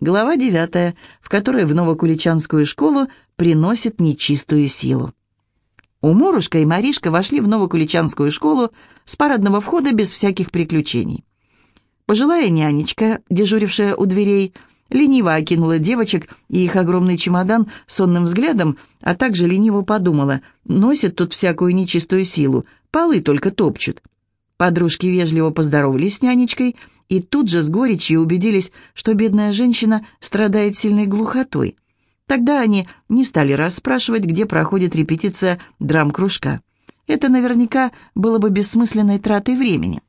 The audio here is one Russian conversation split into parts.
Глава девятая, в которой в Новокуличанскую школу приносит нечистую силу. У Мурушка и Маришка вошли в Новокуличанскую школу с парадного входа без всяких приключений. Пожилая нянечка, дежурившая у дверей, лениво окинула девочек и их огромный чемодан сонным взглядом, а также лениво подумала, носят тут всякую нечистую силу, полы только топчут. Подружки вежливо поздоровались с нянечкой и тут же с горечью убедились, что бедная женщина страдает сильной глухотой. Тогда они не стали расспрашивать, где проходит репетиция драм-кружка. Это наверняка было бы бессмысленной тратой времени.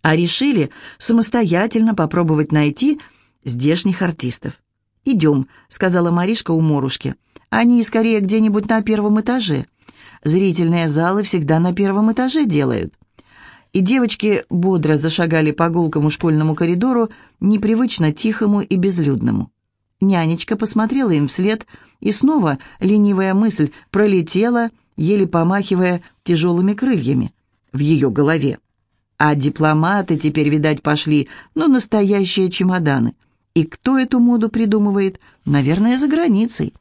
А решили самостоятельно попробовать найти здешних артистов. «Идем», — сказала Маришка у Морушки. «Они скорее где-нибудь на первом этаже. Зрительные залы всегда на первом этаже делают». И девочки бодро зашагали по гулкому школьному коридору, непривычно тихому и безлюдному. Нянечка посмотрела им вслед, и снова ленивая мысль пролетела, еле помахивая тяжелыми крыльями в ее голове. А дипломаты теперь, видать, пошли, но настоящие чемоданы. И кто эту моду придумывает? Наверное, за границей.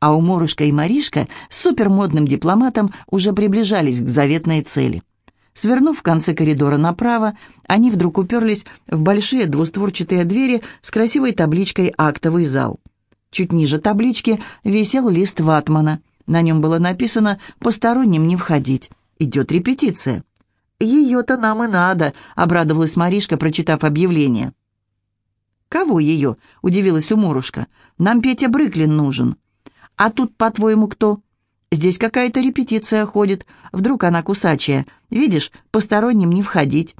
А у Морушка и Маришка с супермодным дипломатом уже приближались к заветной цели. Свернув в конце коридора направо, они вдруг уперлись в большие двустворчатые двери с красивой табличкой «Актовый зал». Чуть ниже таблички висел лист ватмана. На нем было написано «Посторонним не входить». Идет репетиция. «Ее-то нам и надо», — обрадовалась Маришка, прочитав объявление. «Кого ее?» — удивилась Уморушка. «Нам Петя Брыклин нужен». «А тут, по-твоему, кто?» «Здесь какая-то репетиция ходит. Вдруг она кусачая. Видишь, посторонним не входить».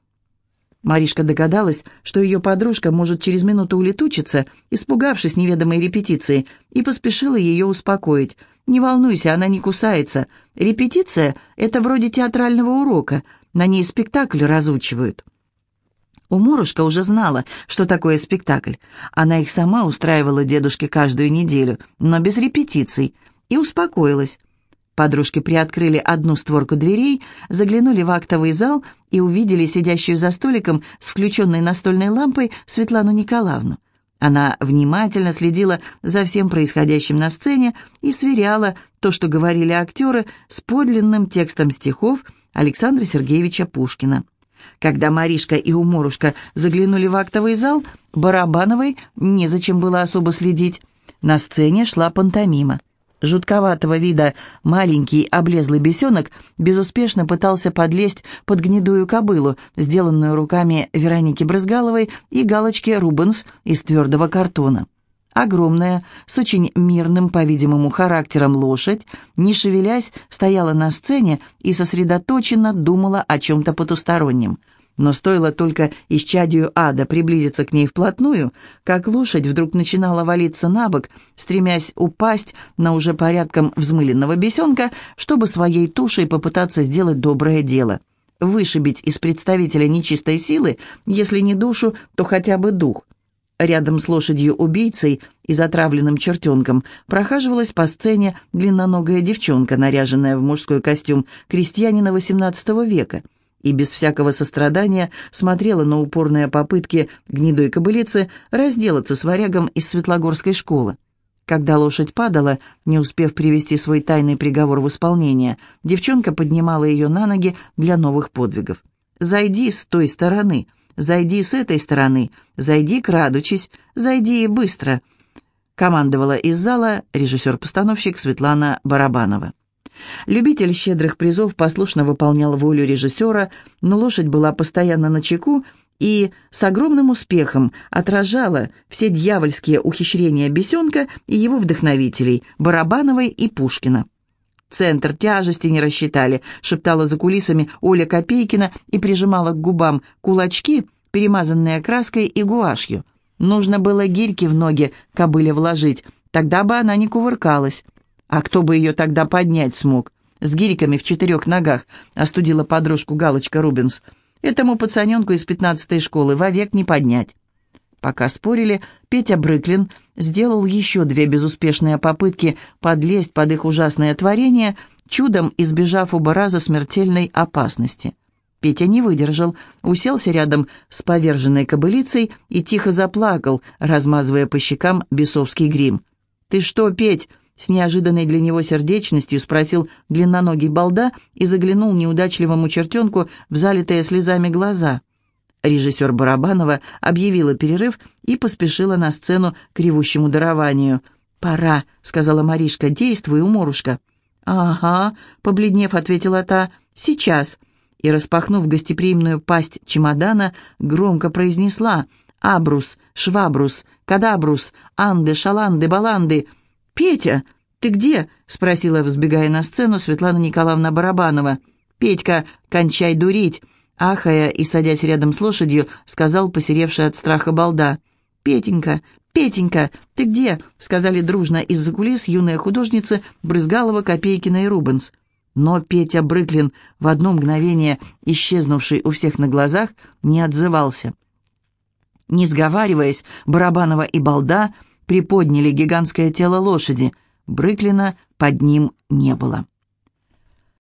Маришка догадалась, что ее подружка может через минуту улетучиться, испугавшись неведомой репетиции, и поспешила ее успокоить. «Не волнуйся, она не кусается. Репетиция — это вроде театрального урока. На ней спектакль разучивают». Уморушка уже знала, что такое спектакль. Она их сама устраивала дедушке каждую неделю, но без репетиций, и успокоилась. Подружки приоткрыли одну створку дверей, заглянули в актовый зал и увидели сидящую за столиком с включенной настольной лампой Светлану Николаевну. Она внимательно следила за всем происходящим на сцене и сверяла то, что говорили актеры, с подлинным текстом стихов Александра Сергеевича Пушкина. Когда Маришка и Уморушка заглянули в актовый зал, Барабановой незачем было особо следить. На сцене шла пантомима. Жутковатого вида маленький облезлый бесенок безуспешно пытался подлезть под гнедую кобылу, сделанную руками Вероники Брызгаловой и галочки Рубенс из твердого картона. Огромная, с очень мирным, по-видимому, характером лошадь, не шевелясь, стояла на сцене и сосредоточенно думала о чем-то потустороннем – но стоило только исчадию ада приблизиться к ней вплотную, как лошадь вдруг начинала валиться на бок, стремясь упасть на уже порядком взмыленного бесенка, чтобы своей тушей попытаться сделать доброе дело. Вышибить из представителя нечистой силы, если не душу, то хотя бы дух. Рядом с лошадью-убийцей и затравленным чертенком прохаживалась по сцене длинноногая девчонка, наряженная в мужской костюм крестьянина XVIII века – и без всякого сострадания смотрела на упорные попытки гнедой кобылицы разделаться с варягом из Светлогорской школы. Когда лошадь падала, не успев привести свой тайный приговор в исполнение, девчонка поднимала ее на ноги для новых подвигов. «Зайди с той стороны, зайди с этой стороны, зайди крадучись, зайди и быстро», командовала из зала режиссер-постановщик Светлана Барабанова. Любитель щедрых призов послушно выполнял волю режиссера, но лошадь была постоянно на чеку и с огромным успехом отражала все дьявольские ухищрения бесенка и его вдохновителей Барабановой и Пушкина. «Центр тяжести не рассчитали», — шептала за кулисами Оля Копейкина и прижимала к губам кулачки, перемазанные краской и гуашью. Нужно было гирьки в ноги кобыле вложить, тогда бы она не кувыркалась. А кто бы ее тогда поднять смог? С гириками в четырех ногах, остудила подружку Галочка Рубинс. Этому пацаненку из пятнадцатой школы вовек не поднять. Пока спорили, Петя Брыклин сделал еще две безуспешные попытки подлезть под их ужасное творение, чудом избежав оба раза смертельной опасности. Петя не выдержал, уселся рядом с поверженной кобылицей и тихо заплакал, размазывая по щекам бесовский грим. «Ты что, Петь?» — с неожиданной для него сердечностью спросил длинноногий балда и заглянул неудачливому чертенку в залитые слезами глаза. Режиссер Барабанова объявила перерыв и поспешила на сцену к ревущему дарованию. «Пора», — сказала Маришка, — «действуй, уморушка». «Ага», — побледнев, ответила та, — «сейчас» и, распахнув гостеприимную пасть чемодана, громко произнесла «Абрус, Швабрус, Кадабрус, Анды, Шаланды, Баланды». «Петя, ты где?» — спросила, взбегая на сцену, Светлана Николаевна Барабанова. «Петька, кончай дурить!» Ахая и садясь рядом с лошадью, сказал посеревший от страха балда. «Петенька, Петенька, ты где?» — сказали дружно из-за кулис юные художницы Брызгалова, Копейкина и Рубенс. Но Петя Брыклин, в одно мгновение исчезнувший у всех на глазах, не отзывался. Не сговариваясь, Барабанова и Балда приподняли гигантское тело лошади. Брыклина под ним не было.